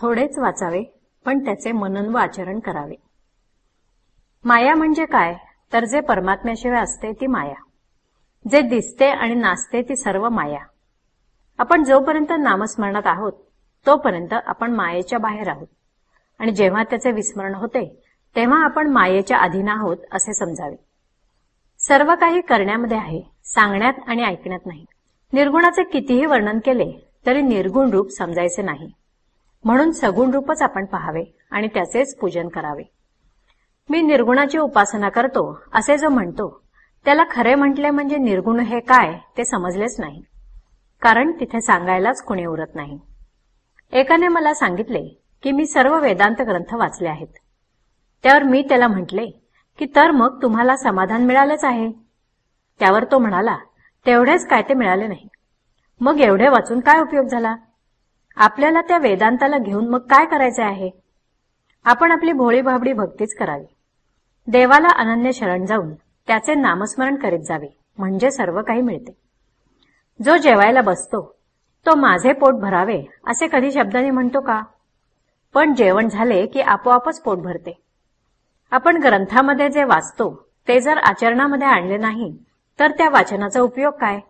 थोडेच वाचावे पण त्याचे मनन व आचरण करावे. माया म्हणजे काय? तर जे परमात्म्याशिवाय असते ती माया. जे दिसते आणि नाचते ती सर्व माया. आपण जोपर्यंत नामस्मरणात आहोत तोपर्यंत आपण मायेच्या बाहेर आहोत. आणि जेव्हा त्याचे विस्मरण होते तेव्हा आपण मायेच्या अधीन आहोत असे समजावे. सर्व काही करण्यामध्ये आहे सांगण्यात आणि ऐकण्यात नाही. निर्गुणाचे कितीही वर्णन केले तरी निर्गुण रूप समजायचे नाही. म्हणून सगुण रूपच आपण पहावे आणि त्याचेच पूजन करावे. मी निर्गुणाची उपासना करतो असे जो म्हणतो त्याला खरे म्हटले म्हणजे निर्गुण हे काय ते समजलेच नाही. कारण तिथे सांगायलाच कुणी उरत नाही. एकाने मला सांगितले की मी सर्व वेदांत ग्रंथ वाचले आहेत. त्यावर मी त्याला म्हटले की तर मग तुम्हाला समाधान मिळालेच आहे. त्यावर तो म्हणाला तेवढेच काय ते मिळाले नाही. मग एवढे वाचून काय उपयोग झाला? आपल्याला त्या वेदांताला घेऊन मग काय करायचे आहे? आपण आपली भोळी भाबडी भक्तीच करावी. देवाला अनन्य शरण जाऊन त्याचे नामस्मरण करीत जावे म्हणजे सर्व काही मिळते. जो जेवायला बसतो तो माझे पोट भरावे असे कधी शब्दाने म्हणतो का? पण जेवण झाले की आपोआपच पोट भरते. आपण ग्रंथामध्ये जे वाचतो ते जर आचरणामध्ये आणले नाही तर त्या वाचनाचा उपयोग काय?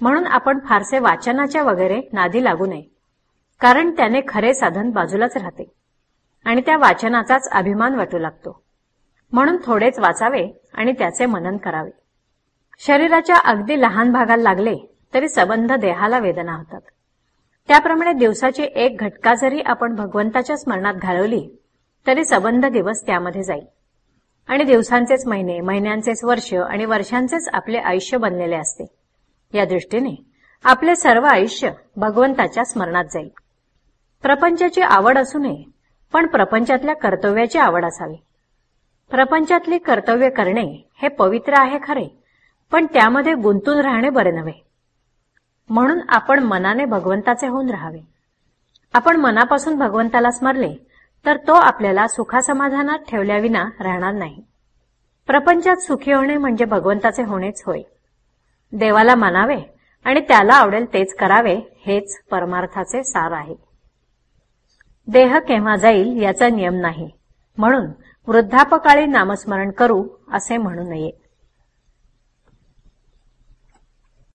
म्हणून आपण फारसे वाचनाच्या वगैरे नादी लागू नये. कारण त्याने खरे साधन बाजूलाच राहते आणि त्या वाचनाचाच अभिमान वाटू लागतो. म्हणून थोडेच वाचावे आणि त्याचे मनन करावे. शरीराच्या अगदी लहान भागाला लागले तरी सबंध देहाला वेदना होतात. त्याप्रमाणे दिवसाची एक घटका जरी आपण भगवंताच्या स्मरणात घालवली तरी सबंध दिवस त्यामध्ये जाईल. आणि दिवसांचेच महिने महिन्यांचेच वर्ष आणि वर्षांचेच आपले आयुष्य बनलेले असते. या दृष्टीने आपले सर्व आयुष्य भगवंताच्या स्मरणात जाईल. प्रपंचाची आवड असू नये पण प्रपंचातल्या कर्तव्याची आवड असावी. प्रपंचातली कर्तव्य करणे हे पवित्र आहे खरे पण त्यामध्ये गुंतून राहणे बरे नव्हे. म्हणून आपण मनाने भगवंताचे होऊन राहावे. आपण मनापासून भगवंताला स्मरले तर तो आपल्याला सुखासमाधानात ठेवल्याविना राहणार नाही. प्रपंचात सुखी होणे म्हणजे भगवंताचे होणेच होय. देवाला मानावे आणि त्याला आवडेल तेच करावे हेच परमार्थाचे सार आहे. देह केव्हा जाईल याचा नियम नाही. म्हणून वृद्धापकाळी नामस्मरण करू असे म्हणू नये.